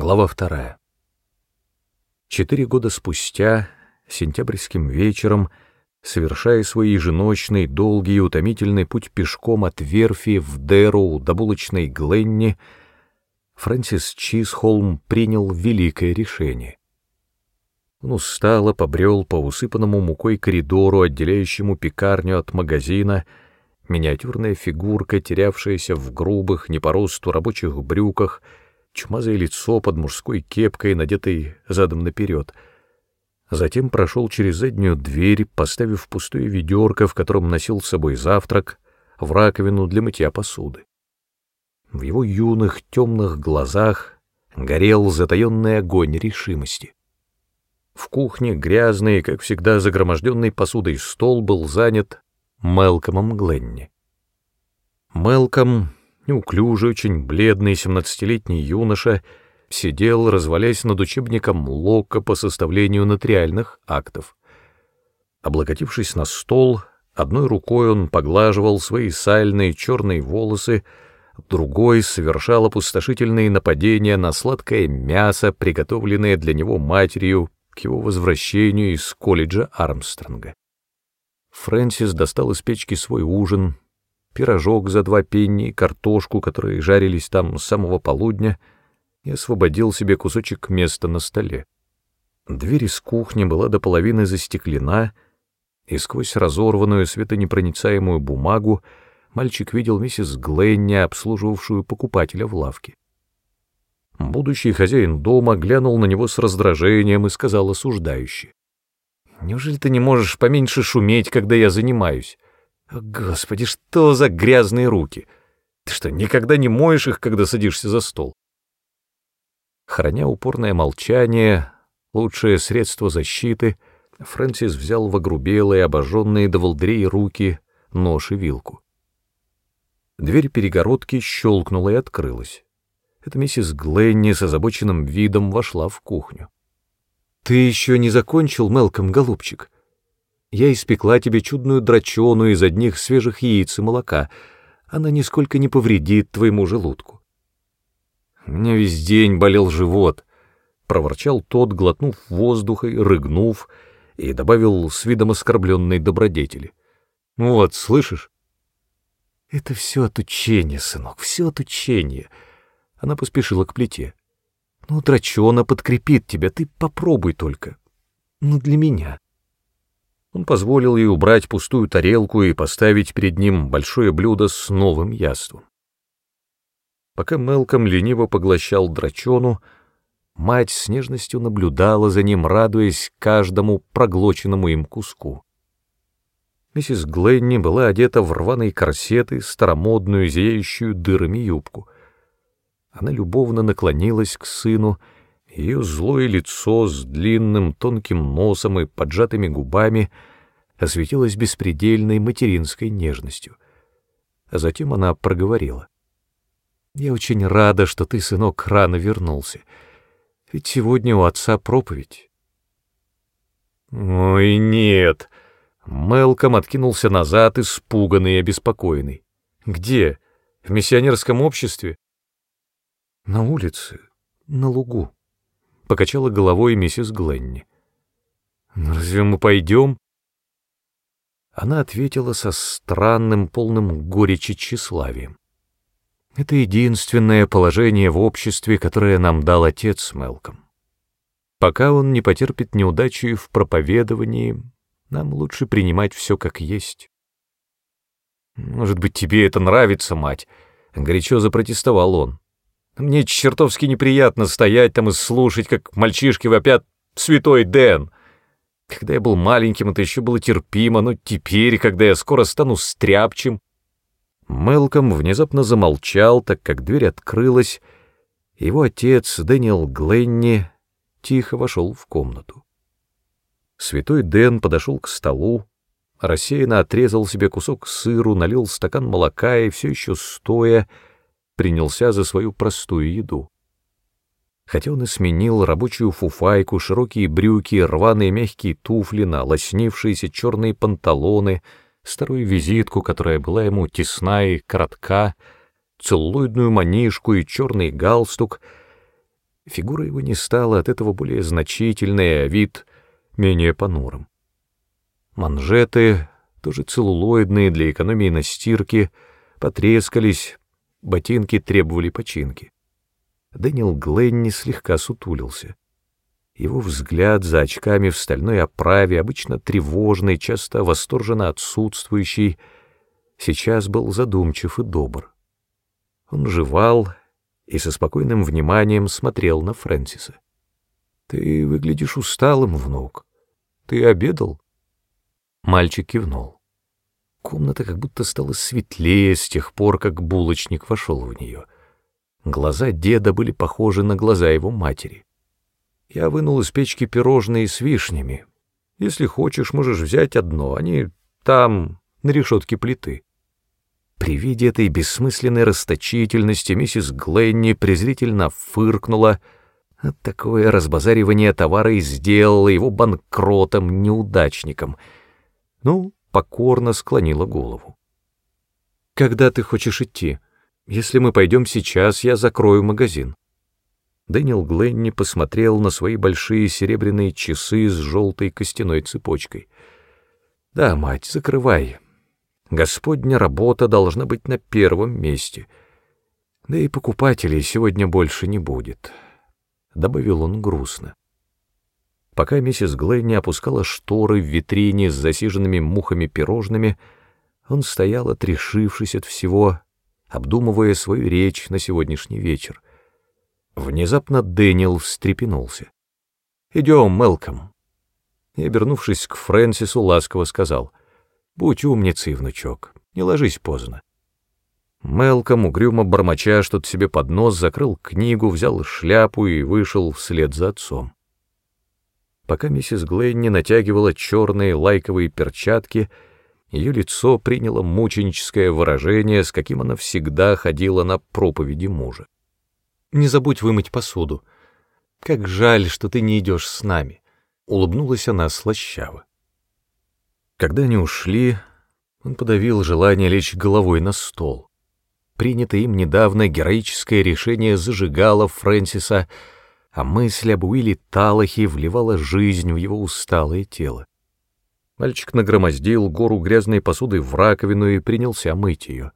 Глава вторая. Четыре года спустя, сентябрьским вечером, совершая свой еженочный, долгий и утомительный путь пешком от верфи в Деру до булочной Гленни, Фрэнсис Чисхолм принял великое решение. Он устало побрел по усыпанному мукой коридору, отделяющему пекарню от магазина, миниатюрная фигурка, терявшаяся в грубых, не по росту рабочих брюках — чумазое лицо под мужской кепкой, надетой задом наперед. Затем прошел через заднюю дверь, поставив пустое ведерко, в котором носил с собой завтрак, в раковину для мытья посуды. В его юных темных глазах горел затаенный огонь решимости. В кухне грязный, как всегда загроможденный посудой стол был занят Мелкомом Гленни. Мелком неуклюжий, очень бледный семнадцатилетний юноша сидел, развалясь над учебником Лока по составлению нотариальных актов. Облокотившись на стол, одной рукой он поглаживал свои сальные черные волосы, другой совершал опустошительные нападения на сладкое мясо, приготовленное для него матерью к его возвращению из колледжа Армстронга. Фрэнсис достал из печки свой ужин, пирожок за два пенни, картошку, которые жарились там с самого полудня, и освободил себе кусочек места на столе. Дверь из кухни была до половины застеклена, и сквозь разорванную светонепроницаемую бумагу мальчик видел миссис Гленни, обслуживавшую покупателя в лавке. Будущий хозяин дома глянул на него с раздражением и сказал осуждающе. «Неужели ты не можешь поменьше шуметь, когда я занимаюсь?» Господи, что за грязные руки! Ты что, никогда не моешь их, когда садишься за стол? Храня упорное молчание, лучшее средство защиты, Фрэнсис взял в огрубелые, обожженные до волдырей руки нож и вилку. Дверь перегородки щелкнула и открылась. Это миссис Гленни с озабоченным видом вошла в кухню. — Ты еще не закончил, Мелком, голубчик? Я испекла тебе чудную драчону из одних свежих яиц и молока. Она нисколько не повредит твоему желудку. У меня весь день болел живот, — проворчал тот, глотнув воздуха и рыгнув, и добавил с видом оскорбленной добродетели. Вот, слышишь? Это все от учения, сынок, все от учения. Она поспешила к плите. Ну, драчона подкрепит тебя, ты попробуй только. Ну, для меня. Он позволил ей убрать пустую тарелку и поставить перед ним большое блюдо с новым яством. Пока Мелком лениво поглощал драчону, мать с нежностью наблюдала за ним, радуясь каждому проглоченному им куску. Миссис Гленни была одета в рваные корсеты, старомодную, зияющую дырами юбку. Она любовно наклонилась к сыну, ее злое лицо с длинным тонким носом и поджатыми губами осветилось беспредельной материнской нежностью. А затем она проговорила. «Я очень рада, что ты, сынок, рано вернулся. Ведь сегодня у отца проповедь». «Ой, нет!» Мелком откинулся назад, испуганный и обеспокоенный. «Где? В миссионерском обществе?» «На улице, на лугу», покачала головой миссис Гленни. «Ну, «Разве мы пойдем?» Она ответила со странным, полным горечи тщеславием. «Это единственное положение в обществе, которое нам дал отец Мелком. Пока он не потерпит неудачи в проповедовании, нам лучше принимать все как есть». «Может быть, тебе это нравится, мать?» — горячо запротестовал он. Мне чертовски неприятно стоять там и слушать, как мальчишки вопят «Святой Дэн!». Когда я был маленьким, это еще было терпимо, но теперь, когда я скоро стану стряпчим... Мелком внезапно замолчал, так как дверь открылась. Его отец, Дэниел Гленни, тихо вошел в комнату. Святой Дэн подошел к столу, рассеянно отрезал себе кусок сыру, налил стакан молока и все еще стоя, принялся за свою простую еду. Хотя он и сменил рабочую фуфайку, широкие брюки, рваные мягкие туфли на лоснившиеся черные панталоны, старую визитку, которая была ему тесна и коротка, целлоидную манишку и черный галстук, Фигура его не стала от этого более значительной, а вид менее понурым. Манжеты, тоже целлулоидные для экономии на стирке, потрескались, ботинки требовали починки. Дэниел Гленни слегка сутулился. Его взгляд за очками в стальной оправе, обычно тревожный, часто восторженно отсутствующий, сейчас был задумчив и добр. Он жевал и со спокойным вниманием смотрел на Фрэнсиса. «Ты выглядишь усталым, внук. Ты обедал?» Мальчик кивнул. Комната как будто стала светлее с тех пор, как булочник вошел в нее. Глаза деда были похожи на глаза его матери. Я вынул из печки пирожные с вишнями. Если хочешь, можешь взять одно, они там, на решетке плиты. При виде этой бессмысленной расточительности миссис Гленни презрительно фыркнула. От такое разбазаривание товара и сделало его банкротом, неудачником. Ну, покорно склонила голову. «Когда ты хочешь идти? Если мы пойдем сейчас, я закрою магазин». Дэниел Гленни посмотрел на свои большие серебряные часы с желтой костяной цепочкой. «Да, мать, закрывай. Господня работа должна быть на первом месте. Да и покупателей сегодня больше не будет», — добавил он грустно. Пока миссис Гленни опускала шторы в витрине с засиженными мухами-пирожными, он стоял, отрешившись от всего, обдумывая свою речь на сегодняшний вечер. Внезапно Дэниел встрепенулся. «Идем, Мелком». И, обернувшись к Фрэнсису, ласково сказал, «Будь умницей, внучок, не ложись поздно». Мелком, угрюмо бормоча что-то себе под нос, закрыл книгу, взял шляпу и вышел вслед за отцом. Пока миссис Глейни натягивала черные лайковые перчатки, ее лицо приняло мученическое выражение, с каким она всегда ходила на проповеди мужа. «Не забудь вымыть посуду. Как жаль, что ты не идешь с нами», — улыбнулась она слащаво. Когда они ушли, он подавил желание лечь головой на стол. Принятое им недавно героическое решение зажигало Фрэнсиса — а мысль об Уилле Талахе вливала жизнь в его усталое тело. Мальчик нагромоздил гору грязной посуды в раковину и принялся мыть ее.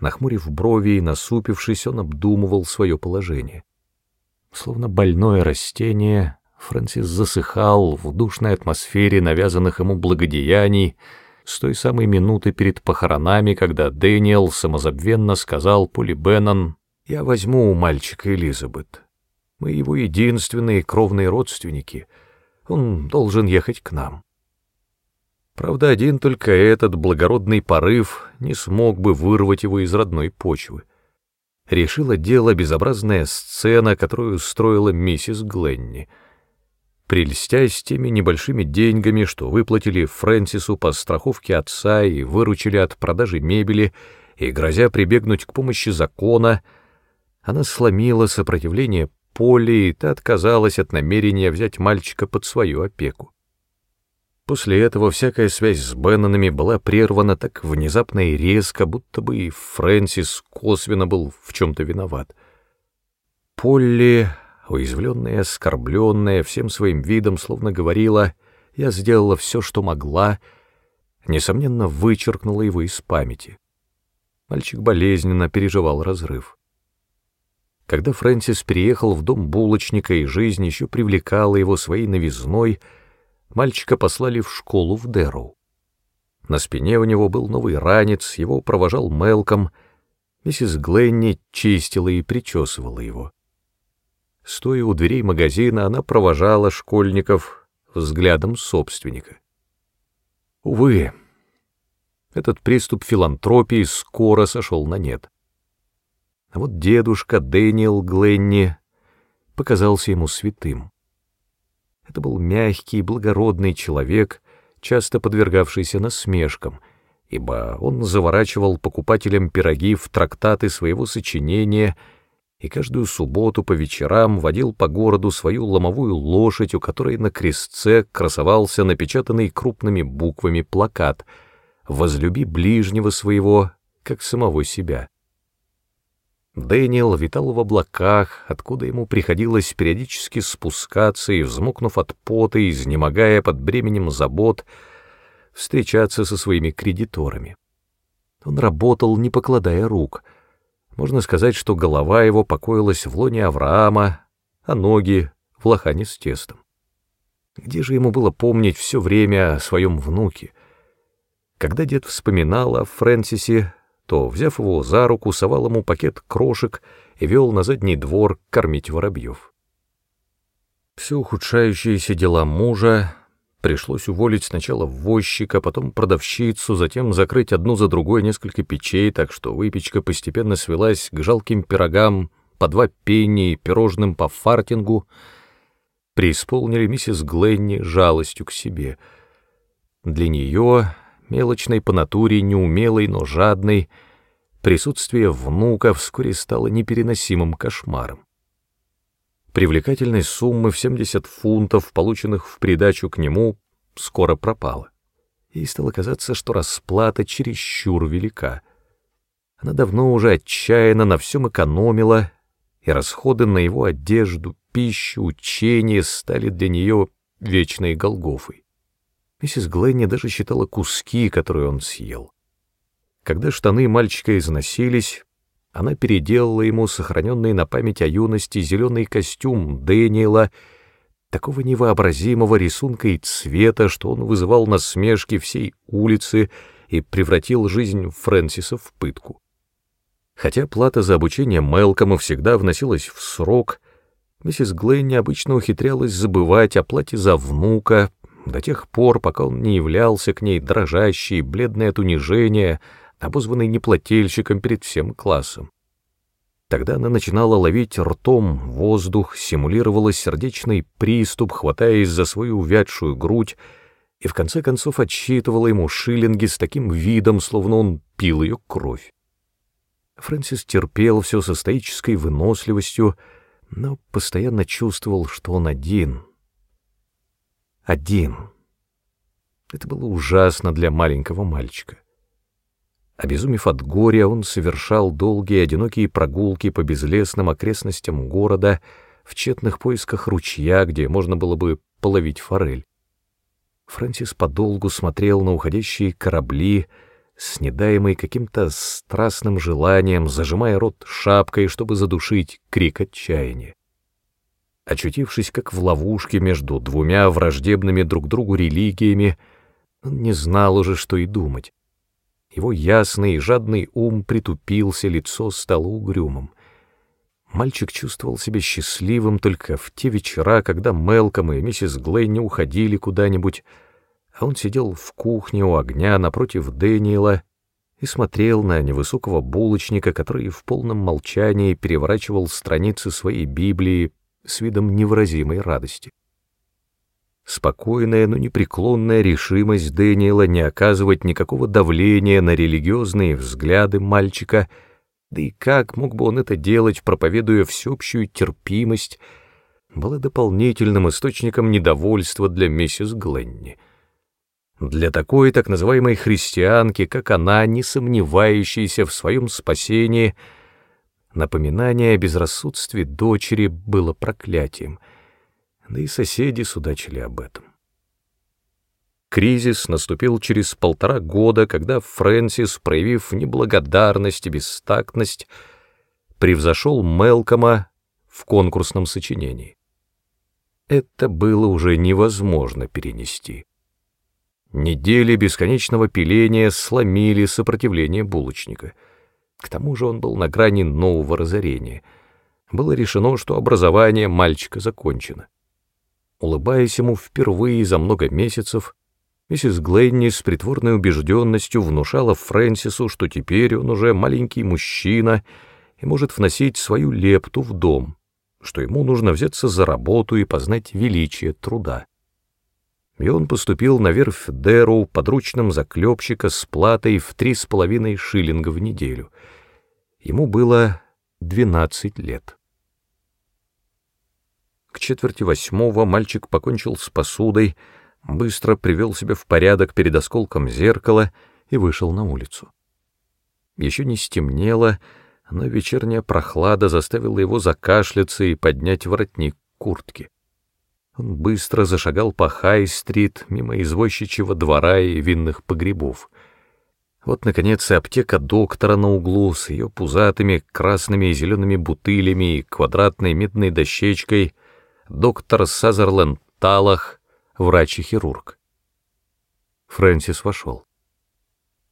Нахмурив брови и насупившись, он обдумывал свое положение. Словно больное растение, Фрэнсис засыхал в душной атмосфере навязанных ему благодеяний с той самой минуты перед похоронами, когда Дэниел самозабвенно сказал Поли Беннон «Я возьму у мальчика Элизабет». Мы его единственные кровные родственники. Он должен ехать к нам. Правда, один только этот благородный порыв не смог бы вырвать его из родной почвы. Решила дело безобразная сцена, которую устроила миссис Гленни. Прельстясь теми небольшими деньгами, что выплатили Фрэнсису по страховке отца и выручили от продажи мебели, и, грозя прибегнуть к помощи закона, она сломила сопротивление Полли, и та отказалась от намерения взять мальчика под свою опеку. После этого всякая связь с Беннонами была прервана так внезапно и резко, будто бы и Фрэнсис косвенно был в чем-то виноват. Полли, уязвленная оскорбленная, всем своим видом словно говорила «я сделала все, что могла», несомненно, вычеркнула его из памяти. Мальчик болезненно переживал разрыв. Когда Фрэнсис переехал в дом булочника, и жизнь еще привлекала его своей новизной, мальчика послали в школу в Дэрроу. На спине у него был новый ранец, его провожал Мелком, миссис Гленни чистила и причесывала его. Стоя у дверей магазина, она провожала школьников взглядом собственника. Увы, этот приступ филантропии скоро сошел на нет. А вот дедушка Дэниел Гленни показался ему святым. Это был мягкий, благородный человек, часто подвергавшийся насмешкам, ибо он заворачивал покупателям пироги в трактаты своего сочинения и каждую субботу по вечерам водил по городу свою ломовую лошадь, у которой на крестце красовался напечатанный крупными буквами плакат «Возлюби ближнего своего, как самого себя». Дэниел витал в облаках, откуда ему приходилось периодически спускаться и, взмокнув от пота, изнемогая под бременем забот, встречаться со своими кредиторами. Он работал, не покладая рук. Можно сказать, что голова его покоилась в лоне Авраама, а ноги — в лохане с тестом. Где же ему было помнить все время о своем внуке? Когда дед вспоминал о Фрэнсисе, то, взяв его за руку, совал ему пакет крошек и вел на задний двор кормить воробьев. Все ухудшающиеся дела мужа пришлось уволить сначала возчика, потом продавщицу, затем закрыть одну за другой несколько печей, так что выпечка постепенно свелась к жалким пирогам по два пенни и пирожным по фартингу, преисполнили миссис Гленни жалостью к себе. Для нее мелочной по натуре, неумелой, но жадной, присутствие внука вскоре стало непереносимым кошмаром. Привлекательность суммы в 70 фунтов, полученных в придачу к нему, скоро пропала. Ей стало казаться, что расплата чересчур велика. Она давно уже отчаянно на всем экономила, и расходы на его одежду, пищу, учение стали для нее вечной Голгофой. Миссис Гленни даже считала куски, которые он съел. Когда штаны мальчика износились, она переделала ему сохраненный на память о юности зеленый костюм Дэниела, такого невообразимого рисунка и цвета, что он вызывал насмешки всей улицы и превратил жизнь Фрэнсиса в пытку. Хотя плата за обучение Мелкома всегда вносилась в срок, миссис Глейн необычно ухитрялась забывать о плате за внука, до тех пор, пока он не являлся к ней дрожащий, бледный от унижения, обозванный неплательщиком перед всем классом. Тогда она начинала ловить ртом воздух, симулировала сердечный приступ, хватаясь за свою увядшую грудь, и в конце концов отсчитывала ему шиллинги с таким видом, словно он пил ее кровь. Фрэнсис терпел все со стоической выносливостью, но постоянно чувствовал, что он один — один. Это было ужасно для маленького мальчика. Обезумев от горя, он совершал долгие одинокие прогулки по безлесным окрестностям города в тщетных поисках ручья, где можно было бы половить форель. Фрэнсис подолгу смотрел на уходящие корабли, снедаемый каким-то страстным желанием, зажимая рот шапкой, чтобы задушить крик отчаяния. Очутившись как в ловушке между двумя враждебными друг другу религиями, он не знал уже, что и думать. Его ясный и жадный ум притупился, лицо стало угрюмым. Мальчик чувствовал себя счастливым только в те вечера, когда Мелком и миссис Глейни уходили куда-нибудь, а он сидел в кухне у огня напротив Дэниела и смотрел на невысокого булочника, который в полном молчании переворачивал страницы своей Библии, с видом невыразимой радости. Спокойная, но непреклонная решимость Дэниела не оказывать никакого давления на религиозные взгляды мальчика, да и как мог бы он это делать, проповедуя всеобщую терпимость, была дополнительным источником недовольства для миссис Гленни. Для такой так называемой христианки, как она, не сомневающейся в своем спасении — Напоминание о безрассудстве дочери было проклятием, да и соседи судачили об этом. Кризис наступил через полтора года, когда Фрэнсис, проявив неблагодарность и бестактность, превзошел Мелкома в конкурсном сочинении. Это было уже невозможно перенести. Недели бесконечного пиления сломили сопротивление булочника — к тому же он был на грани нового разорения. Было решено, что образование мальчика закончено. Улыбаясь ему впервые за много месяцев, миссис Глэнни с притворной убежденностью внушала Фрэнсису, что теперь он уже маленький мужчина и может вносить свою лепту в дом, что ему нужно взяться за работу и познать величие труда и он поступил на верфь Дэру подручным заклепщика с платой в три с половиной шиллинга в неделю. Ему было двенадцать лет. К четверти восьмого мальчик покончил с посудой, быстро привел себя в порядок перед осколком зеркала и вышел на улицу. Еще не стемнело, но вечерняя прохлада заставила его закашляться и поднять воротник куртки. Он быстро зашагал по Хай-стрит, мимо извозчичьего двора и винных погребов. Вот, наконец, и аптека доктора на углу с ее пузатыми красными и зелеными бутылями и квадратной медной дощечкой доктор Сазерленд Талах, врач и хирург. Фрэнсис вошел.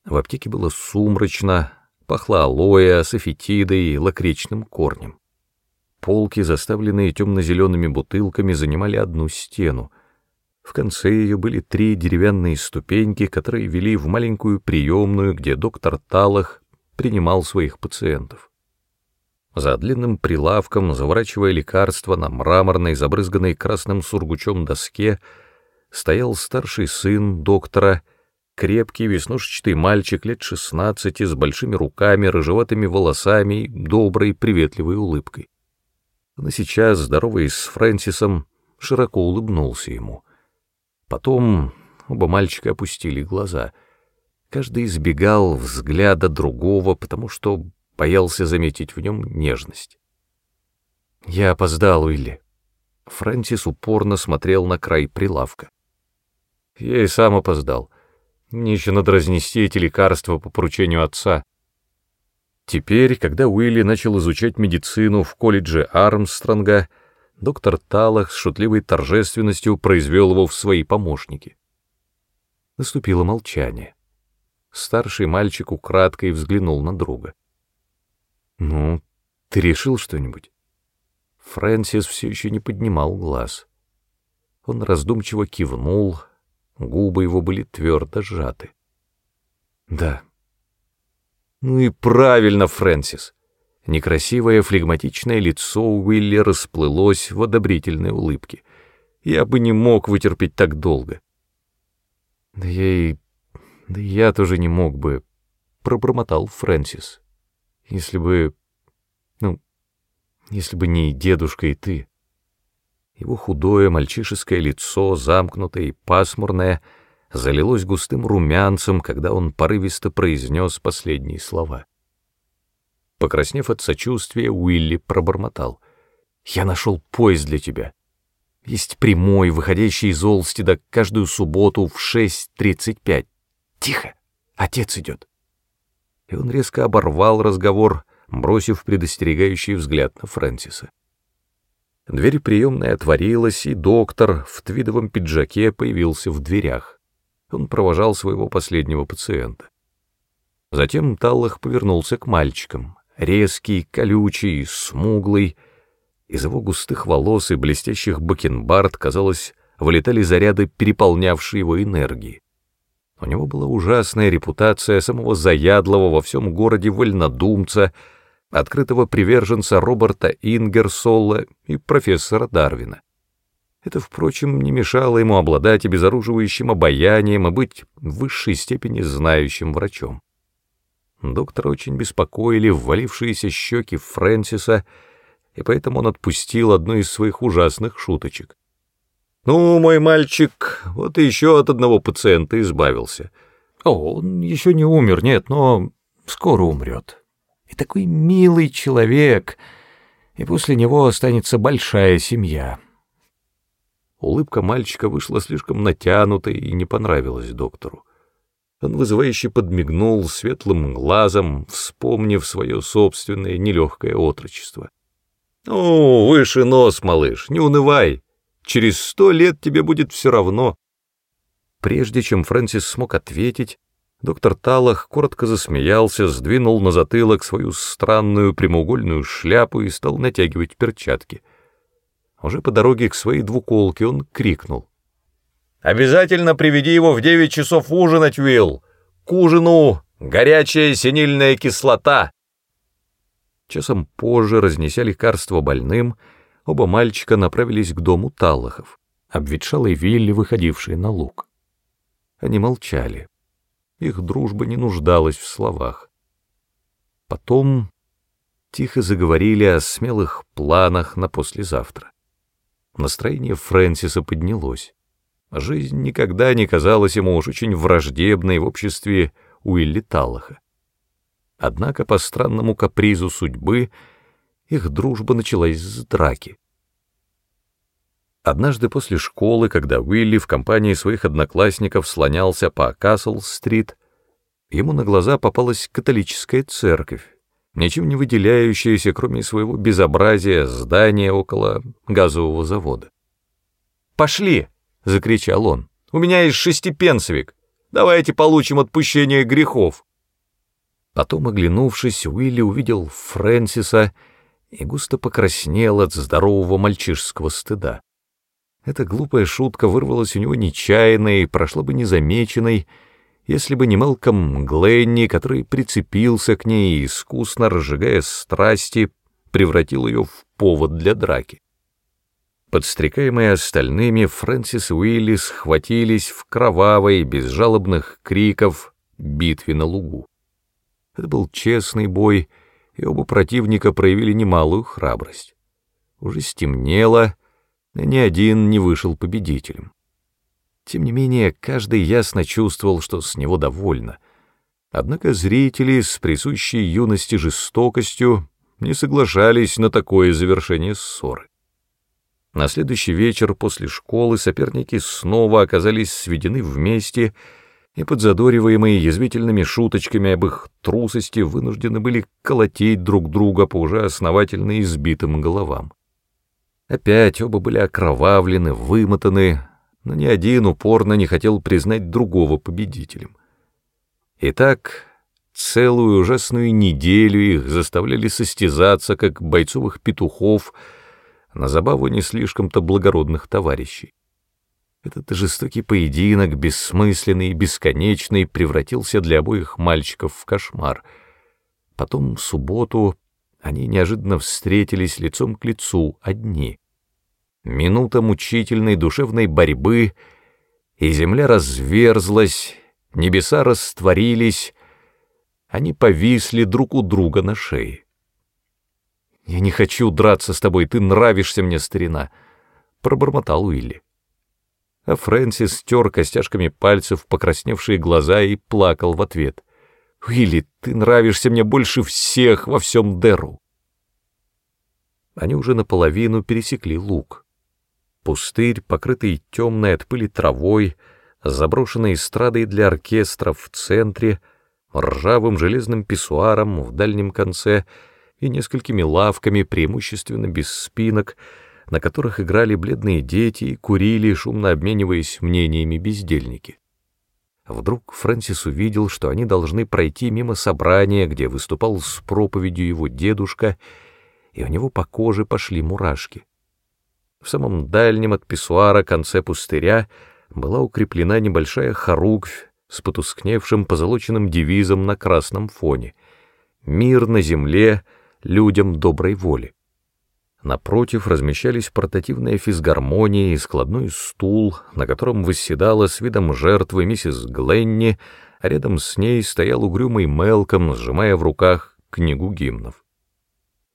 В аптеке было сумрачно, пахло алоэ, софетидой и лакричным корнем. Полки, заставленные темно-зелеными бутылками, занимали одну стену. В конце ее были три деревянные ступеньки, которые вели в маленькую приемную, где доктор Талах принимал своих пациентов. За длинным прилавком, заворачивая лекарства на мраморной, забрызганной красным сургучом доске, стоял старший сын доктора, крепкий веснушчатый мальчик лет шестнадцати с большими руками, рыжеватыми волосами и доброй, приветливой улыбкой. Но сейчас, здороваясь с Фрэнсисом, широко улыбнулся ему. Потом оба мальчика опустили глаза. Каждый избегал взгляда другого, потому что боялся заметить в нем нежность. «Я опоздал, Уилли». Фрэнсис упорно смотрел на край прилавка. «Я и сам опоздал. Мне еще надо разнести эти лекарства по поручению отца». Теперь, когда Уилли начал изучать медицину в колледже Армстронга, доктор Талах с шутливой торжественностью произвел его в свои помощники. Наступило молчание. Старший мальчик украдкой взглянул на друга. «Ну, ты решил что-нибудь?» Фрэнсис все еще не поднимал глаз. Он раздумчиво кивнул, губы его были твердо сжаты. «Да». «Ну и правильно, Фрэнсис!» Некрасивое флегматичное лицо Уилли расплылось в одобрительной улыбке. «Я бы не мог вытерпеть так долго». «Да я и... да я тоже не мог бы», — пробормотал Фрэнсис. «Если бы... ну, если бы не дедушка и ты». Его худое мальчишеское лицо, замкнутое и пасмурное, — залилось густым румянцем, когда он порывисто произнес последние слова. Покраснев от сочувствия, Уилли пробормотал. «Я нашел поезд для тебя. Есть прямой, выходящий из Олстеда каждую субботу в 6.35. Тихо! Отец идет!» И он резко оборвал разговор, бросив предостерегающий взгляд на Фрэнсиса. Дверь приемной отворилась, и доктор в твидовом пиджаке появился в дверях он провожал своего последнего пациента. Затем Таллах повернулся к мальчикам, резкий, колючий, смуглый. Из его густых волос и блестящих бакенбард, казалось, вылетали заряды, переполнявшие его энергии. У него была ужасная репутация самого заядлого во всем городе вольнодумца, открытого приверженца Роберта Ингерсолла и профессора Дарвина. Это, впрочем, не мешало ему обладать обезоруживающим обаянием и быть в высшей степени знающим врачом. Доктора очень беспокоили ввалившиеся щеки Фрэнсиса, и поэтому он отпустил одну из своих ужасных шуточек. «Ну, мой мальчик, вот еще от одного пациента избавился. О, он еще не умер, нет, но скоро умрет. И такой милый человек, и после него останется большая семья». Улыбка мальчика вышла слишком натянутой и не понравилась доктору. Он вызывающе подмигнул светлым глазом, вспомнив свое собственное нелегкое отрочество. «Ну, выше нос, малыш, не унывай. Через сто лет тебе будет все равно». Прежде чем Фрэнсис смог ответить, доктор Талах коротко засмеялся, сдвинул на затылок свою странную прямоугольную шляпу и стал натягивать перчатки — уже по дороге к своей двуколке он крикнул. «Обязательно приведи его в девять часов ужинать, Уилл! К ужину горячая синильная кислота!» Часом позже, разнеся лекарство больным, оба мальчика направились к дому Таллахов, обветшалой вилле, выходившей на луг. Они молчали. Их дружба не нуждалась в словах. Потом тихо заговорили о смелых планах на послезавтра. Настроение Фрэнсиса поднялось. Жизнь никогда не казалась ему уж очень враждебной в обществе Уилли Таллаха. Однако по странному капризу судьбы их дружба началась с драки. Однажды после школы, когда Уилли в компании своих одноклассников слонялся по Касл-стрит, ему на глаза попалась католическая церковь, ничем не выделяющееся, кроме своего безобразия, здание около газового завода. «Пошли!» — закричал он. «У меня есть шестипенсовик. Давайте получим отпущение грехов!» Потом, оглянувшись, Уилли увидел Фрэнсиса и густо покраснел от здорового мальчишеского стыда. Эта глупая шутка вырвалась у него нечаянно и прошла бы незамеченной, если бы не Мелком Гленни, который прицепился к ней и, искусно разжигая страсти, превратил ее в повод для драки. Подстрекаемые остальными, Фрэнсис и Уилли схватились в кровавой, без жалобных криков, битве на лугу. Это был честный бой, и оба противника проявили немалую храбрость. Уже стемнело, и ни один не вышел победителем. Тем не менее, каждый ясно чувствовал, что с него довольно. Однако зрители с присущей юности жестокостью не соглашались на такое завершение ссоры. На следующий вечер после школы соперники снова оказались сведены вместе и, подзадориваемые язвительными шуточками об их трусости, вынуждены были колотить друг друга по уже основательно избитым головам. Опять оба были окровавлены, вымотаны, но ни один упорно не хотел признать другого победителем. Итак, целую ужасную неделю их заставляли состязаться, как бойцовых петухов, на забаву не слишком-то благородных товарищей. Этот жестокий поединок, бессмысленный и бесконечный, превратился для обоих мальчиков в кошмар. Потом в субботу они неожиданно встретились лицом к лицу, одни. Минута мучительной душевной борьбы, и земля разверзлась, небеса растворились, они повисли друг у друга на шее. «Я не хочу драться с тобой, ты нравишься мне, старина», — пробормотал Уилли. А Фрэнсис стер костяшками пальцев покрасневшие глаза и плакал в ответ. «Уилли, ты нравишься мне больше всех во всем Деру!» Они уже наполовину пересекли луг. Пустырь, покрытый темной от пыли травой, заброшенной эстрадой для оркестра в центре, ржавым железным писсуаром в дальнем конце и несколькими лавками, преимущественно без спинок, на которых играли бледные дети и курили, шумно обмениваясь мнениями бездельники. Вдруг Фрэнсис увидел, что они должны пройти мимо собрания, где выступал с проповедью его дедушка, и у него по коже пошли мурашки. В самом дальнем от писсуара конце пустыря была укреплена небольшая хоругвь с потускневшим позолоченным девизом на красном фоне «Мир на земле людям доброй воли». Напротив размещались портативная физгармония и складной стул, на котором восседала с видом жертвы миссис Гленни, а рядом с ней стоял угрюмый Мелком, сжимая в руках книгу гимнов.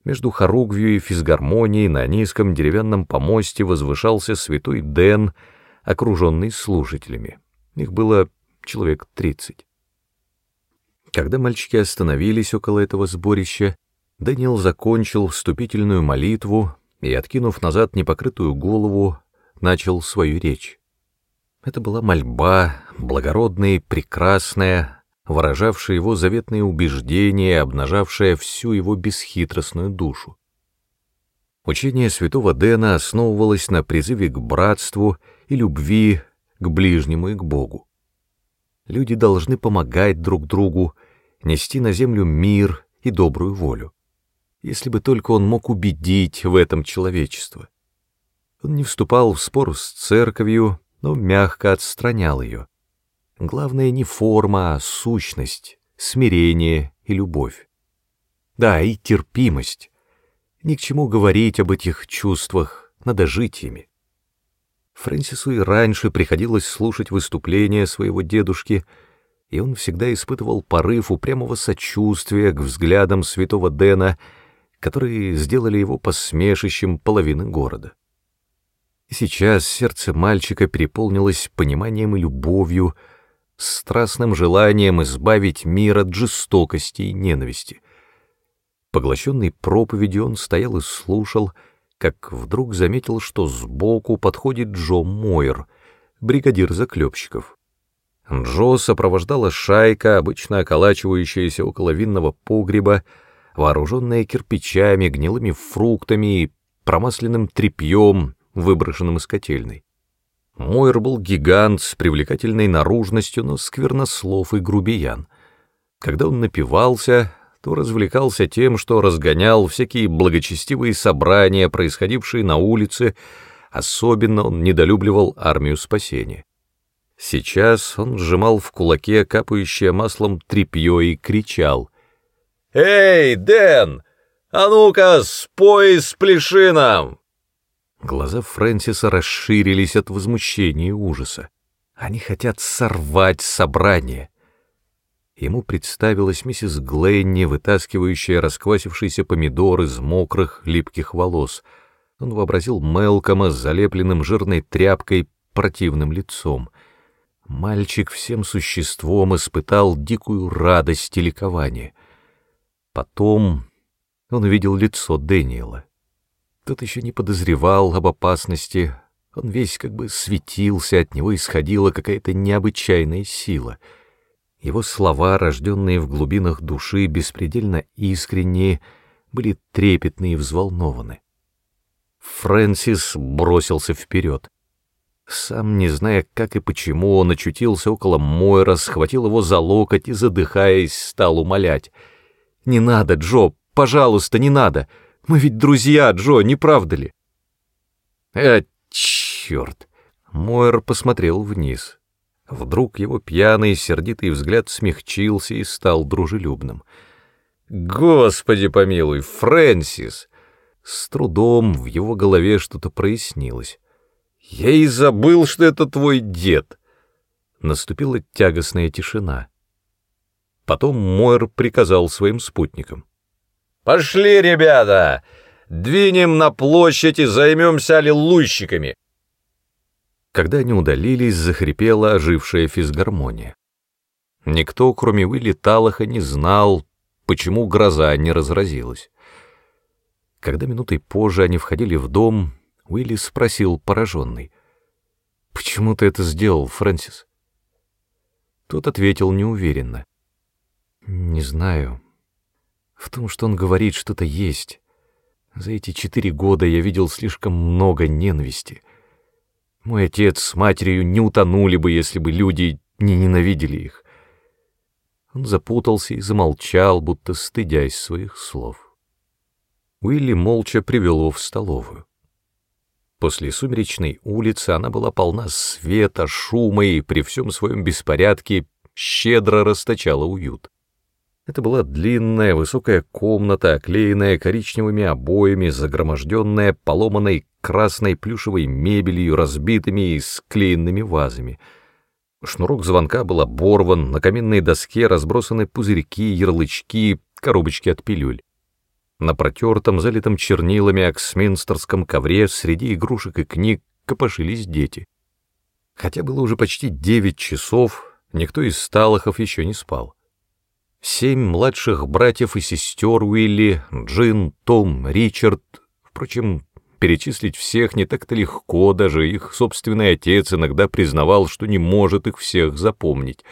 Между хоругвью и физгармонией на низком деревянном помосте возвышался святой Дэн, окруженный служителями. Их было человек тридцать. Когда мальчики остановились около этого сборища, Дэниел закончил вступительную молитву и, откинув назад непокрытую голову, начал свою речь. Это была мольба, благородная и прекрасная, выражавшая его заветные убеждения, обнажавшая всю его бесхитростную душу. Учение святого Дэна основывалось на призыве к братству и любви к ближнему и к Богу. Люди должны помогать друг другу, нести на землю мир и добрую волю. Если бы только он мог убедить в этом человечество. Он не вступал в спор с церковью, но мягко отстранял ее. Главное не форма, а сущность, смирение и любовь. Да, и терпимость. Ни к чему говорить об этих чувствах, надо жить ими. Фрэнсису и раньше приходилось слушать выступления своего дедушки, и он всегда испытывал порыв упрямого сочувствия к взглядам святого Дэна, которые сделали его посмешищем половины города. Сейчас сердце мальчика переполнилось пониманием и любовью, страстным желанием избавить мир от жестокости и ненависти. Поглощенный проповедью он стоял и слушал, как вдруг заметил, что сбоку подходит Джо Мойер, бригадир заклепщиков. Джо сопровождала шайка, обычно околачивающаяся около винного погреба, вооруженная кирпичами, гнилыми фруктами и промасленным тряпьем, выброшенным из котельной. Мойер был гигант с привлекательной наружностью, но сквернослов и грубиян. Когда он напивался, то развлекался тем, что разгонял всякие благочестивые собрания, происходившие на улице, особенно он недолюбливал армию спасения. Сейчас он сжимал в кулаке капающее маслом тряпье и кричал. «Эй, Дэн, а ну-ка, спой с плешином!» Глаза Фрэнсиса расширились от возмущения и ужаса. Они хотят сорвать собрание. Ему представилась миссис Глэнни, вытаскивающая расквасившийся помидор из мокрых, липких волос. Он вообразил Мелкома с залепленным жирной тряпкой противным лицом. Мальчик всем существом испытал дикую радость и ликование. Потом он увидел лицо Дэниела. Тот еще не подозревал об опасности, он весь как бы светился, от него исходила какая-то необычайная сила. Его слова, рожденные в глубинах души, беспредельно искренние, были трепетны и взволнованы. Фрэнсис бросился вперед. Сам не зная, как и почему, он очутился около Мойра, схватил его за локоть и, задыхаясь, стал умолять. «Не надо, Джо, пожалуйста, не надо!» Мы ведь друзья, Джо, не правда ли? Э, черт! Мойер посмотрел вниз. Вдруг его пьяный, сердитый взгляд смягчился и стал дружелюбным. «Господи помилуй, Фрэнсис!» С трудом в его голове что-то прояснилось. «Я и забыл, что это твой дед!» Наступила тягостная тишина. Потом Мойер приказал своим спутникам. «Пошли, ребята! Двинем на площадь и займемся аллилуйщиками!» Когда они удалились, захрипела ожившая физгармония. Никто, кроме Уилли Талаха, не знал, почему гроза не разразилась. Когда минутой позже они входили в дом, Уилли спросил пораженный, «Почему ты это сделал, Фрэнсис?» Тот ответил неуверенно, «Не знаю, в том, что он говорит, что-то есть. За эти четыре года я видел слишком много ненависти. Мой отец с матерью не утонули бы, если бы люди не ненавидели их. Он запутался и замолчал, будто стыдясь своих слов. Уилли молча привел его в столовую. После сумеречной улицы она была полна света, шума и при всем своем беспорядке щедро расточала уют. Это была длинная высокая комната, оклеенная коричневыми обоями, загроможденная поломанной красной плюшевой мебелью, разбитыми и склеенными вазами. Шнурок звонка был оборван, на каменной доске разбросаны пузырьки, ярлычки, коробочки от пилюль. На протертом, залитом чернилами аксминстерском ковре среди игрушек и книг копошились дети. Хотя было уже почти девять часов, никто из сталахов еще не спал. Семь младших братьев и сестер Уилли, Джин, Том, Ричард. Впрочем, перечислить всех не так-то легко, даже их собственный отец иногда признавал, что не может их всех запомнить.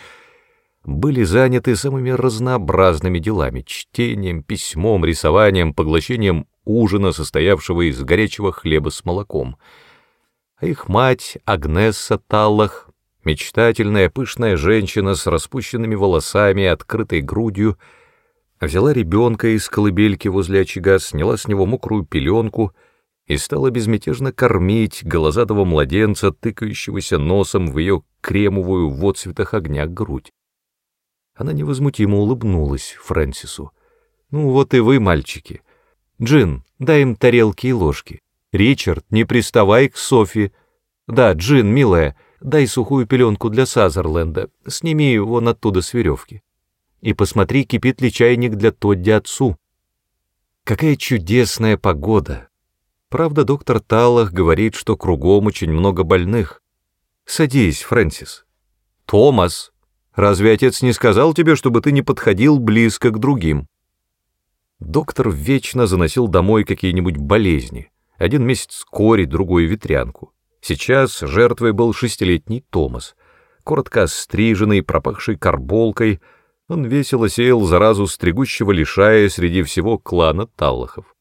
Были заняты самыми разнообразными делами — чтением, письмом, рисованием, поглощением ужина, состоявшего из горячего хлеба с молоком. А их мать, Агнесса Таллах, Мечтательная, пышная женщина с распущенными волосами и открытой грудью взяла ребенка из колыбельки возле очага, сняла с него мокрую пеленку и стала безмятежно кормить голозадого младенца, тыкающегося носом в ее кремовую в отцветах огня грудь. Она невозмутимо улыбнулась Фрэнсису. «Ну вот и вы, мальчики. Джин, дай им тарелки и ложки. Ричард, не приставай к Софи. Да, Джин, милая, — дай сухую пеленку для Сазерленда, сними его оттуда с веревки. И посмотри, кипит ли чайник для Тодди отцу. Какая чудесная погода! Правда, доктор Таллах говорит, что кругом очень много больных. Садись, Фрэнсис. Томас! Разве отец не сказал тебе, чтобы ты не подходил близко к другим? Доктор вечно заносил домой какие-нибудь болезни. Один месяц кори, другой ветрянку. Сейчас жертвой был шестилетний Томас. Коротко остриженный, пропахший карболкой, он весело сеял заразу стригущего лишая среди всего клана Таллахов.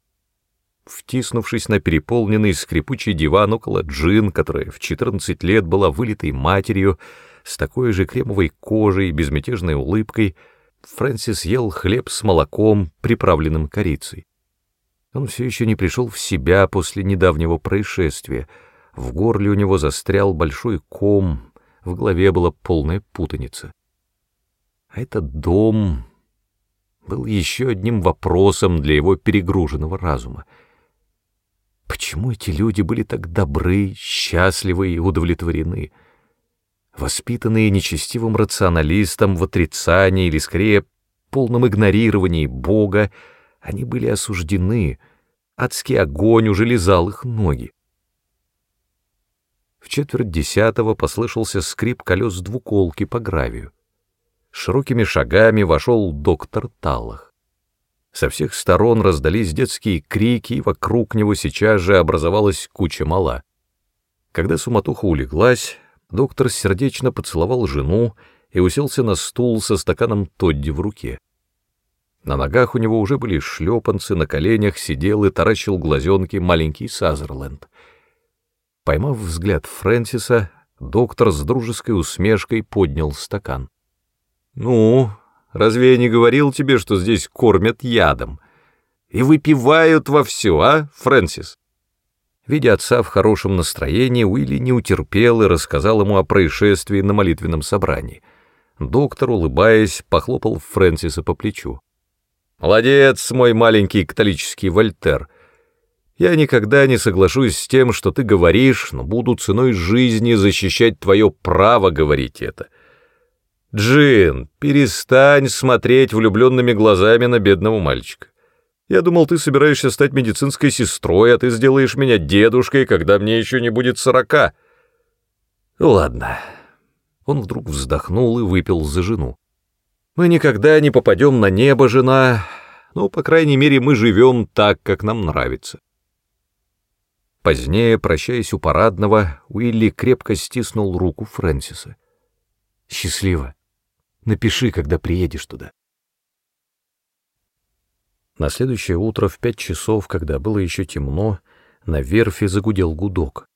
Втиснувшись на переполненный скрипучий диван около Джин, которая в 14 лет была вылитой матерью, с такой же кремовой кожей и безмятежной улыбкой, Фрэнсис ел хлеб с молоком, приправленным корицей. Он все еще не пришел в себя после недавнего происшествия. В горле у него застрял большой ком, в голове была полная путаница. А этот дом был еще одним вопросом для его перегруженного разума. Почему эти люди были так добры, счастливы и удовлетворены? — воспитанные нечестивым рационалистом в отрицании или, скорее, полном игнорировании Бога, они были осуждены, адский огонь уже лизал их ноги. В четверть десятого послышался скрип колес двуколки по гравию. Широкими шагами вошел доктор Таллах. Со всех сторон раздались детские крики, и вокруг него сейчас же образовалась куча мала. Когда суматоха улеглась, доктор сердечно поцеловал жену и уселся на стул со стаканом Тодди в руке. На ногах у него уже были шлепанцы, на коленях сидел и таращил глазенки маленький Сазерленд. Поймав взгляд Фрэнсиса, доктор с дружеской усмешкой поднял стакан. «Ну, разве я не говорил тебе, что здесь кормят ядом? И выпивают во все, а, Фрэнсис?» Видя отца в хорошем настроении, Уилли не утерпел и рассказал ему о происшествии на молитвенном собрании. Доктор, улыбаясь, похлопал Фрэнсиса по плечу. «Молодец, мой маленький католический Вольтер. Я никогда не соглашусь с тем, что ты говоришь, но буду ценой жизни защищать твое право говорить это. Джин, перестань смотреть влюбленными глазами на бедного мальчика. Я думал, ты собираешься стать медицинской сестрой, а ты сделаешь меня дедушкой, когда мне еще не будет сорока. Ладно. Он вдруг вздохнул и выпил за жену. Мы никогда не попадем на небо, жена, но, по крайней мере, мы живем так, как нам нравится. Позднее, прощаясь у парадного, Уилли крепко стиснул руку Фрэнсиса. «Счастливо. Напиши, когда приедешь туда». На следующее утро в пять часов, когда было еще темно, на верфи загудел гудок.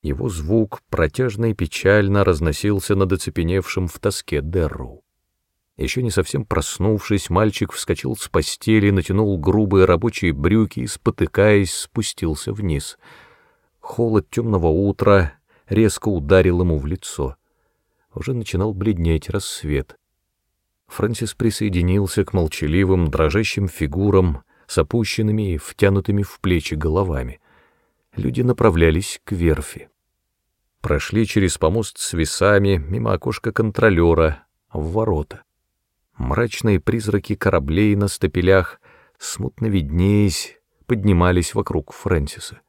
Его звук протяжно и печально разносился над оцепеневшим в тоске Дерроу. Еще не совсем проснувшись, мальчик вскочил с постели, натянул грубые рабочие брюки и, спотыкаясь, спустился вниз. Холод темного утра резко ударил ему в лицо. Уже начинал бледнеть рассвет. Фрэнсис присоединился к молчаливым, дрожащим фигурам с опущенными и втянутыми в плечи головами. Люди направлялись к верфи. Прошли через помост с весами, мимо окошка контролера, в ворота. Мрачные призраки кораблей на стапелях, смутно виднеясь, поднимались вокруг Фрэнсиса.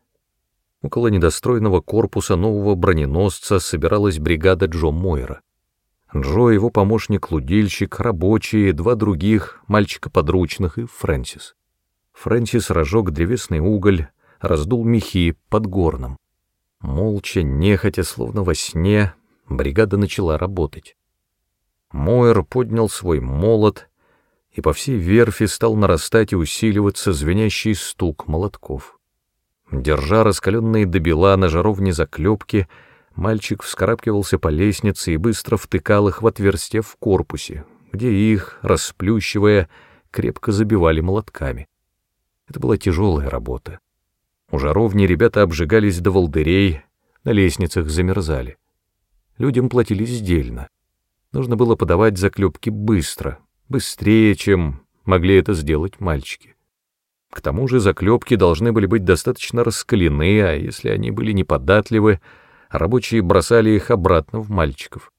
Около недостроенного корпуса нового броненосца собиралась бригада Джо Мойра. Джо, его помощник-лудильщик, рабочие, два других, мальчика-подручных и Фрэнсис. Фрэнсис разжег древесный уголь, раздул мехи под горном. Молча, нехотя, словно во сне, бригада начала работать. Мойер поднял свой молот, и по всей верфи стал нарастать и усиливаться звенящий стук молотков. Держа раскаленные до бела на жаровне заклепки, Мальчик вскарабкивался по лестнице и быстро втыкал их в отверстие в корпусе, где их, расплющивая, крепко забивали молотками. Это была тяжелая работа. У жаровни ребята обжигались до волдырей, на лестницах замерзали. Людям платили сдельно. Нужно было подавать заклепки быстро, быстрее, чем могли это сделать мальчики. К тому же заклепки должны были быть достаточно раскалены, а если они были неподатливы, рабочие бросали их обратно в мальчиков.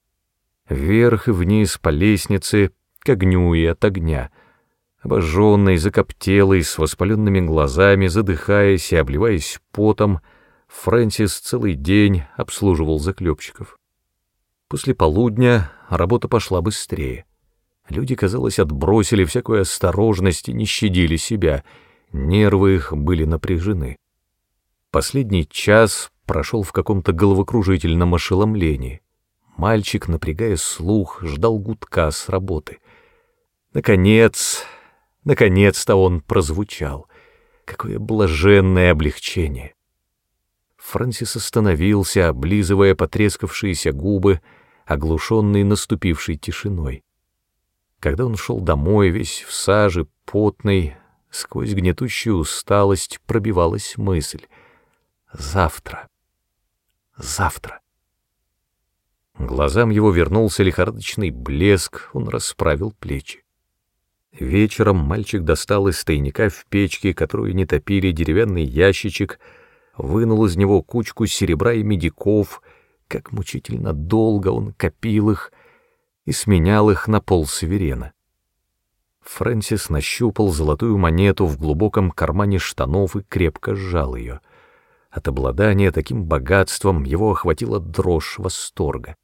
Вверх и вниз по лестнице, к огню и от огня. Обожженный, закоптелый, с воспаленными глазами, задыхаясь и обливаясь потом, Фрэнсис целый день обслуживал заклепщиков. После полудня работа пошла быстрее. Люди, казалось, отбросили всякую осторожность и не щадили себя, нервы их были напряжены. Последний час прошел в каком-то головокружительном ошеломлении. Мальчик, напрягая слух, ждал гудка с работы. Наконец, наконец-то он прозвучал. Какое блаженное облегчение! Фрэнсис остановился, облизывая потрескавшиеся губы, оглушенный наступившей тишиной. Когда он шел домой, весь в саже, потный, сквозь гнетущую усталость пробивалась мысль. Завтра. Завтра. Глазам его вернулся лихорадочный блеск, он расправил плечи. Вечером мальчик достал из тайника в печке, которую не топили, деревянный ящичек, вынул из него кучку серебра и медиков, как мучительно долго он копил их и сменял их на пол северена. Фрэнсис нащупал золотую монету в глубоком кармане штанов и крепко сжал ее. От обладания таким богатством его охватила дрожь восторга.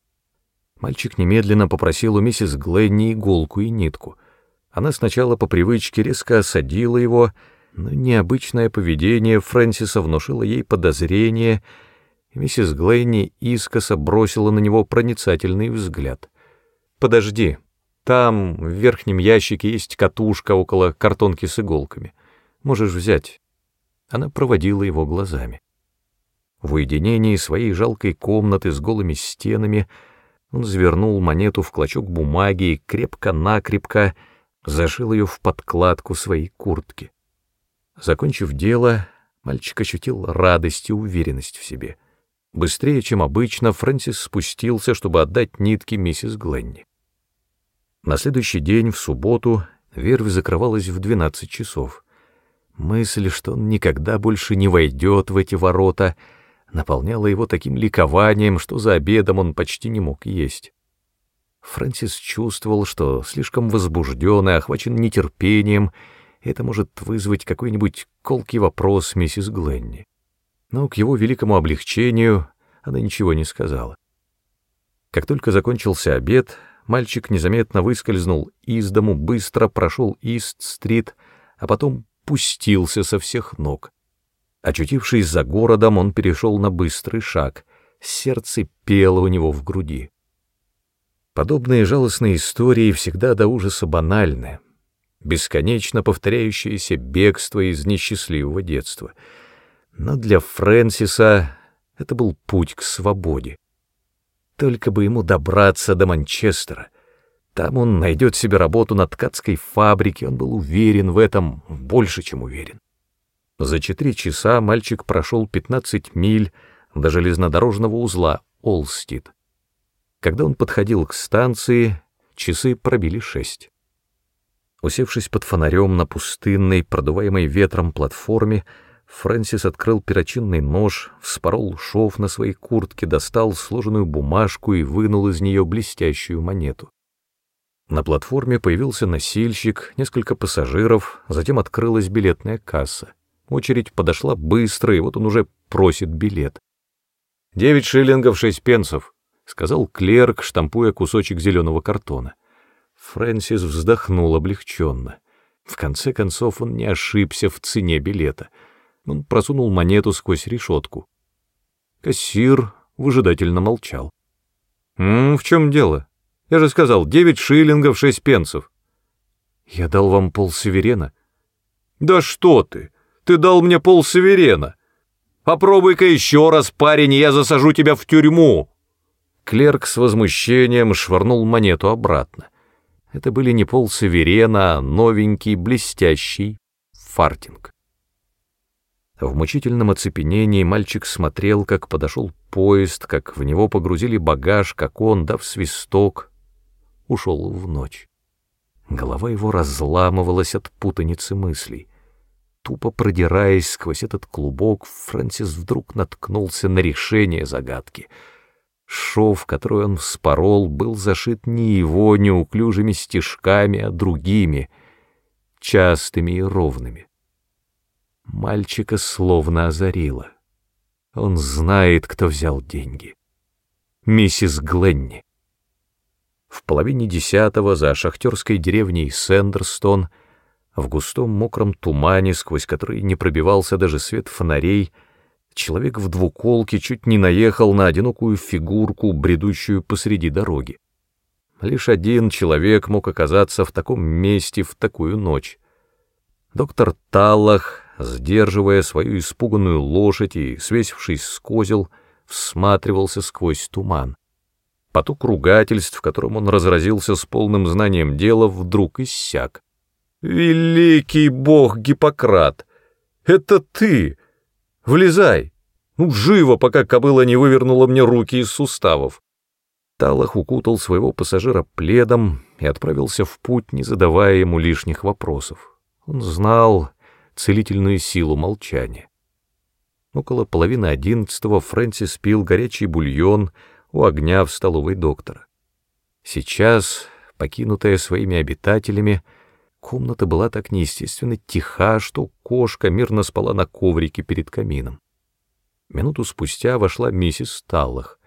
Мальчик немедленно попросил у миссис Гленни иголку и нитку. Она сначала по привычке резко осадила его, но необычное поведение Фрэнсиса внушило ей подозрение, и миссис Гленни искоса бросила на него проницательный взгляд. «Подожди, там в верхнем ящике есть катушка около картонки с иголками. Можешь взять». Она проводила его глазами. В уединении своей жалкой комнаты с голыми стенами — он завернул монету в клочок бумаги и крепко-накрепко зашил ее в подкладку своей куртки. Закончив дело, мальчик ощутил радость и уверенность в себе. Быстрее, чем обычно, Фрэнсис спустился, чтобы отдать нитки миссис Гленни. На следующий день, в субботу, вервь закрывалась в двенадцать часов. Мысль, что он никогда больше не войдет в эти ворота — наполняло его таким ликованием, что за обедом он почти не мог есть. Фрэнсис чувствовал, что слишком возбужден и охвачен нетерпением, это может вызвать какой-нибудь колкий вопрос миссис Гленни. Но к его великому облегчению она ничего не сказала. Как только закончился обед, мальчик незаметно выскользнул из дому, быстро прошел Ист-стрит, а потом пустился со всех ног. Очутившись за городом, он перешел на быстрый шаг. Сердце пело у него в груди. Подобные жалостные истории всегда до ужаса банальны, бесконечно повторяющееся бегство из несчастливого детства. Но для Фрэнсиса это был путь к свободе. Только бы ему добраться до Манчестера. Там он найдет себе работу на ткацкой фабрике, он был уверен в этом, больше, чем уверен. За четыре часа мальчик прошел 15 миль до железнодорожного узла Олстит. Когда он подходил к станции, часы пробили шесть. Усевшись под фонарем на пустынной, продуваемой ветром платформе, Фрэнсис открыл перочинный нож, вспорол шов на своей куртке, достал сложенную бумажку и вынул из нее блестящую монету. На платформе появился носильщик, несколько пассажиров, затем открылась билетная касса. Очередь подошла быстро, и вот он уже просит билет. «Девять шиллингов шесть пенсов», — сказал клерк, штампуя кусочек зеленого картона. Фрэнсис вздохнул облегченно. В конце концов он не ошибся в цене билета. Он просунул монету сквозь решетку. Кассир выжидательно молчал. «М -м, «В чем дело? Я же сказал, девять шиллингов шесть пенсов». «Я дал вам полсеверена». «Да что ты! Ты дал мне полсеверена. Попробуй-ка еще раз, парень, и я засажу тебя в тюрьму. Клерк с возмущением швырнул монету обратно. Это были не полсеверена, а новенький, блестящий фартинг. В мучительном оцепенении мальчик смотрел, как подошел поезд, как в него погрузили багаж, как он, дав свисток, ушел в ночь. Голова его разламывалась от путаницы мыслей. Тупо продираясь сквозь этот клубок, Фрэнсис вдруг наткнулся на решение загадки. Шов, который он вспорол, был зашит не его неуклюжими стежками, а другими, частыми и ровными. Мальчика словно озарило. Он знает, кто взял деньги. Миссис Гленни. В половине десятого за шахтерской деревней Сэндерстон, в густом мокром тумане, сквозь который не пробивался даже свет фонарей, человек в двуколке чуть не наехал на одинокую фигурку, бредущую посреди дороги. Лишь один человек мог оказаться в таком месте в такую ночь. Доктор Таллах, сдерживая свою испуганную лошадь и свесившись с козел, всматривался сквозь туман. Поток ругательств, в котором он разразился с полным знанием дела, вдруг иссяк. «Великий бог Гиппократ! Это ты! Влезай! Ну, живо, пока кобыла не вывернула мне руки из суставов!» Талах укутал своего пассажира пледом и отправился в путь, не задавая ему лишних вопросов. Он знал целительную силу молчания. Около половины одиннадцатого Фрэнсис пил горячий бульон — у огня в столовой доктора. Сейчас, покинутая своими обитателями, комната была так неестественно тиха, что кошка мирно спала на коврике перед камином. Минуту спустя вошла миссис Сталлах.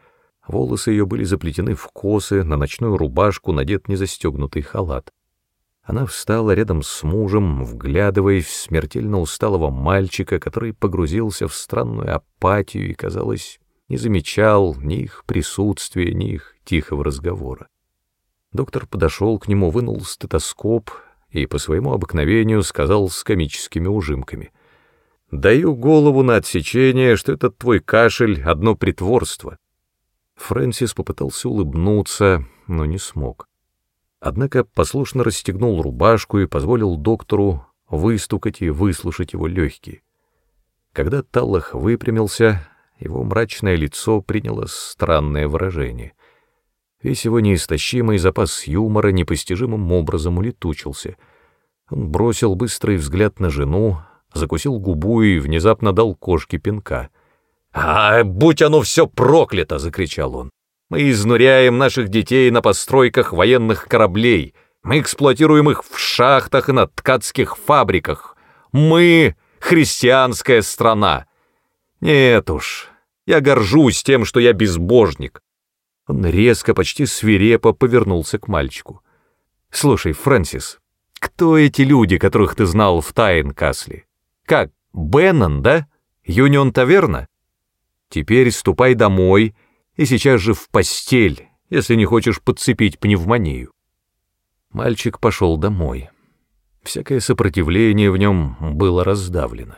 Волосы ее были заплетены в косы, на ночную рубашку надет незастегнутый халат. Она встала рядом с мужем, вглядываясь в смертельно усталого мальчика, который погрузился в странную апатию и, казалось, не замечал ни их присутствия, ни их тихого разговора. Доктор подошел к нему, вынул стетоскоп и по своему обыкновению сказал с комическими ужимками. «Даю голову на отсечение, что этот твой кашель — одно притворство». Фрэнсис попытался улыбнуться, но не смог. Однако послушно расстегнул рубашку и позволил доктору выстукать и выслушать его легкие. Когда Таллах выпрямился, его мрачное лицо приняло странное выражение. Весь его неистощимый запас юмора непостижимым образом улетучился. Он бросил быстрый взгляд на жену, закусил губу и внезапно дал кошке пинка. «А, будь оно все проклято!» — закричал он. «Мы изнуряем наших детей на постройках военных кораблей. Мы эксплуатируем их в шахтах и на ткацких фабриках. Мы — христианская страна!» Нет уж, я горжусь тем, что я безбожник. Он резко, почти свирепо повернулся к мальчику. Слушай, Фрэнсис, кто эти люди, которых ты знал в Тайнкасле? Как, Беннон, да? Юнион Таверна? Теперь ступай домой и сейчас же в постель, если не хочешь подцепить пневмонию. Мальчик пошел домой. Всякое сопротивление в нем было раздавлено.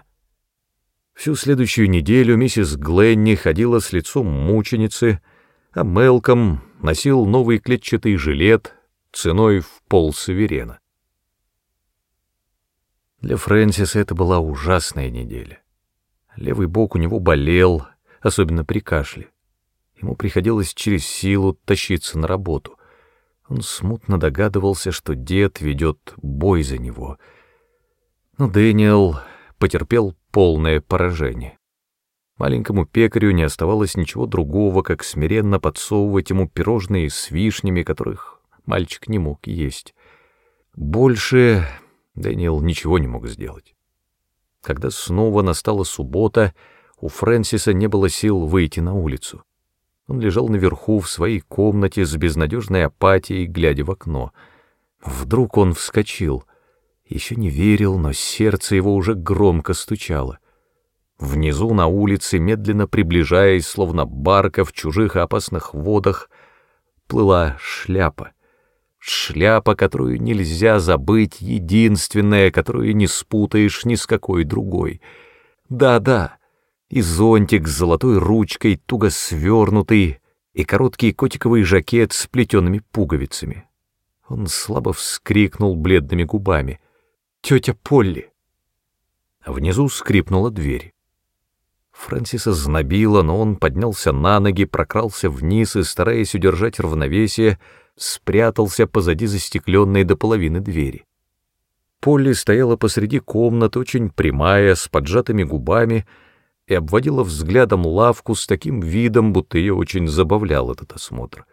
Всю следующую неделю миссис Гленни ходила с лицом мученицы, а Мелком носил новый клетчатый жилет ценой в пол суверена. Для Фрэнсиса это была ужасная неделя. Левый бок у него болел, особенно при кашле. Ему приходилось через силу тащиться на работу. Он смутно догадывался, что дед ведет бой за него. Но Дэниел потерпел полное поражение. Маленькому пекарю не оставалось ничего другого, как смиренно подсовывать ему пирожные с вишнями, которых мальчик не мог есть. Больше Дэниел ничего не мог сделать. Когда снова настала суббота, у Фрэнсиса не было сил выйти на улицу. Он лежал наверху в своей комнате с безнадежной апатией, глядя в окно. Вдруг он вскочил. Еще не верил, но сердце его уже громко стучало. Внизу на улице, медленно приближаясь, словно барка в чужих опасных водах, плыла шляпа. Шляпа, которую нельзя забыть, единственная, которую не спутаешь ни с какой другой. Да-да, и зонтик с золотой ручкой, туго свернутый, и короткий котиковый жакет с плетеными пуговицами. Он слабо вскрикнул бледными губами — тетя Полли. Внизу скрипнула дверь. Фрэнсиса знобило, но он поднялся на ноги, прокрался вниз и, стараясь удержать равновесие, спрятался позади застекленной до половины двери. Полли стояла посреди комнаты, очень прямая, с поджатыми губами, и обводила взглядом лавку с таким видом, будто ее очень забавлял этот осмотр.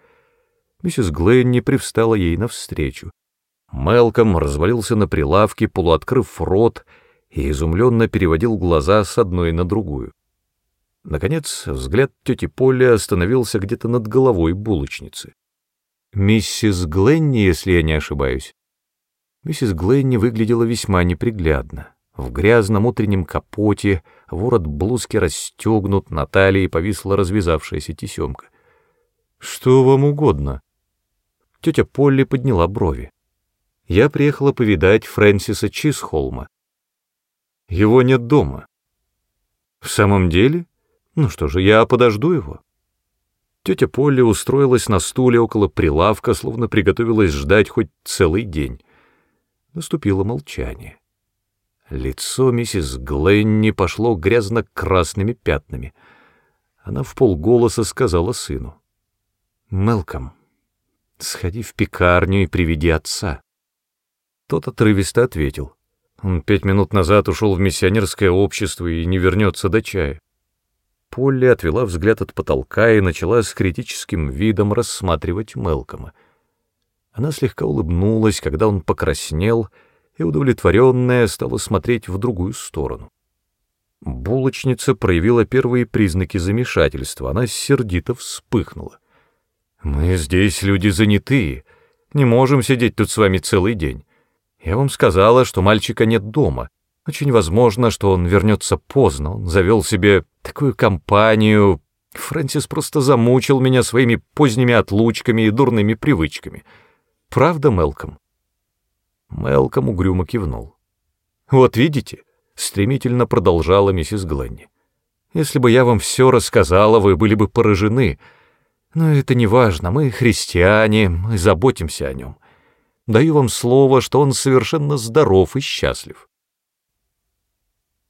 Миссис Гленни привстала ей навстречу. Мелком развалился на прилавке, полуоткрыв рот, и изумленно переводил глаза с одной на другую. Наконец, взгляд тети Полли остановился где-то над головой булочницы. Миссис Гленни, если я не ошибаюсь. Миссис Гленни выглядела весьма неприглядно. В грязном утреннем капоте, ворот блузки расстегнут, на талии повисла развязавшаяся тесемка. «Что вам угодно?» Тетя Полли подняла брови. «Я приехала повидать Фрэнсиса Чисхолма. Его нет дома». «В самом деле? Ну что же, я подожду его». Тетя Полли устроилась на стуле около прилавка, словно приготовилась ждать хоть целый день. Наступило молчание. Лицо миссис Гленни пошло грязно-красными пятнами. Она в полголоса сказала сыну. «Мелком, сходи в пекарню и приведи отца». Тот отрывисто ответил. Он пять минут назад ушел в миссионерское общество и не вернется до чая. Полли отвела взгляд от потолка и начала с критическим видом рассматривать Мелкома. Она слегка улыбнулась, когда он покраснел — и, удовлетворенная, стала смотреть в другую сторону. Булочница проявила первые признаки замешательства, она сердито вспыхнула. «Мы здесь люди занятые, не можем сидеть тут с вами целый день. Я вам сказала, что мальчика нет дома. Очень возможно, что он вернется поздно, он завел себе такую компанию. Фрэнсис просто замучил меня своими поздними отлучками и дурными привычками. Правда, Мелком?» Мелком угрюмо кивнул. «Вот видите», — стремительно продолжала миссис Гленни. «Если бы я вам все рассказала, вы были бы поражены. Но это не важно, мы христиане, мы заботимся о нем. Даю вам слово, что он совершенно здоров и счастлив».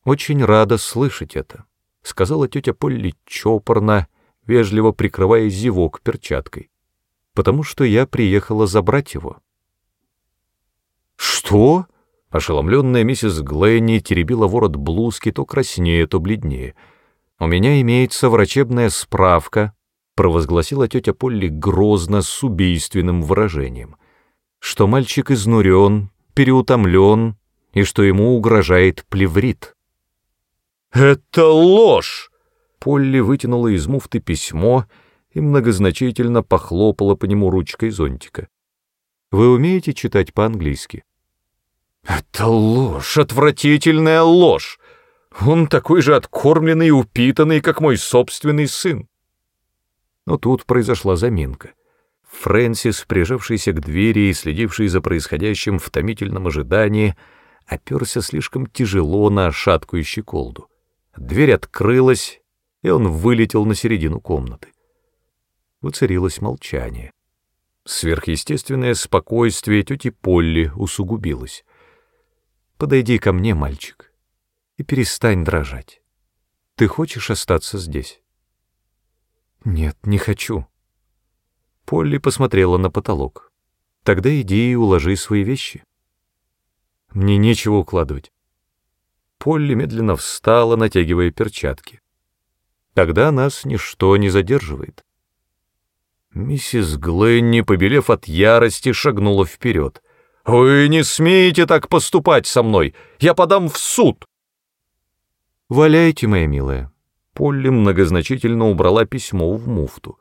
«Очень рада слышать это», — сказала тетя Полли чопорно, вежливо прикрывая зевок перчаткой, «потому что я приехала забрать его». «Что?» — ошеломленная миссис Гленни теребила ворот блузки то краснее, то бледнее. «У меня имеется врачебная справка», — провозгласила тетя Полли грозно с убийственным выражением, «что мальчик изнурен, переутомлен и что ему угрожает плеврит». «Это ложь!» Полли вытянула из муфты письмо и многозначительно похлопала по нему ручкой зонтика. «Вы умеете читать по-английски?» Это ложь, отвратительная ложь. Он такой же откормленный и упитанный, как мой собственный сын. Но тут произошла заминка. Фрэнсис, прижавшийся к двери и следивший за происходящим в томительном ожидании, оперся слишком тяжело на шаткую щеколду. Дверь открылась, и он вылетел на середину комнаты. Воцарилось молчание. Сверхъестественное спокойствие тети Полли усугубилось. Подойди ко мне, мальчик, и перестань дрожать. Ты хочешь остаться здесь? Нет, не хочу. Полли посмотрела на потолок. Тогда иди и уложи свои вещи. Мне нечего укладывать. Полли медленно встала, натягивая перчатки. Тогда нас ничто не задерживает. Миссис Гленни, побелев от ярости, шагнула вперед. «Вы не смеете так поступать со мной! Я подам в суд!» «Валяйте, моя милая!» Полли многозначительно убрала письмо в муфту.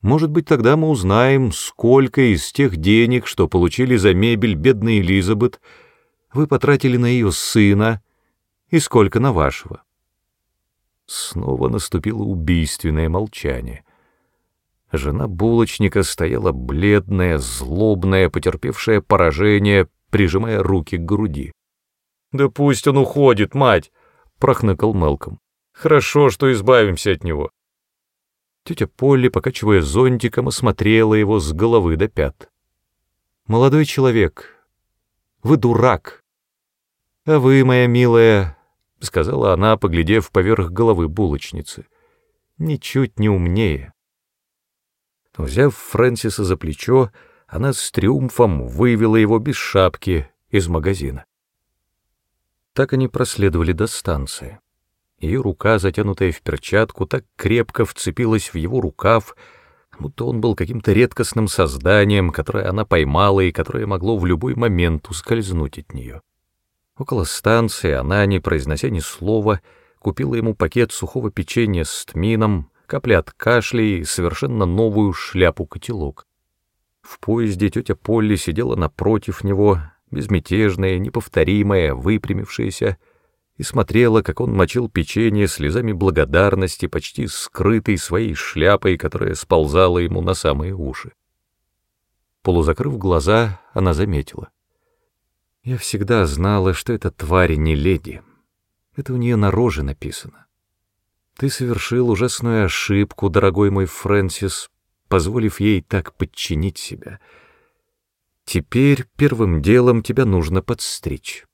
«Может быть, тогда мы узнаем, сколько из тех денег, что получили за мебель бедной Элизабет, вы потратили на ее сына и сколько на вашего». Снова наступило убийственное молчание — Жена булочника стояла бледная, злобная, потерпевшая поражение, прижимая руки к груди. «Да пусть он уходит, мать!» — прохныкал Мелком. «Хорошо, что избавимся от него». Тетя Полли, покачивая зонтиком, осмотрела его с головы до пят. «Молодой человек, вы дурак. А вы, моя милая, — сказала она, поглядев поверх головы булочницы, — ничуть не умнее. Взяв Фрэнсиса за плечо, она с триумфом вывела его без шапки из магазина. Так они проследовали до станции. Ее рука, затянутая в перчатку, так крепко вцепилась в его рукав, будто он был каким-то редкостным созданием, которое она поймала и которое могло в любой момент ускользнуть от нее. Около станции она, не произнося ни слова, купила ему пакет сухого печенья с тмином, капли от кашля и совершенно новую шляпу-котелок. В поезде тетя Полли сидела напротив него, безмятежная, неповторимая, выпрямившаяся, и смотрела, как он мочил печенье слезами благодарности, почти скрытой своей шляпой, которая сползала ему на самые уши. Полузакрыв глаза, она заметила. «Я всегда знала, что эта тварь не леди. Это у нее на роже написано. Ты совершил ужасную ошибку, дорогой мой Фрэнсис, позволив ей так подчинить себя. Теперь первым делом тебя нужно подстричь.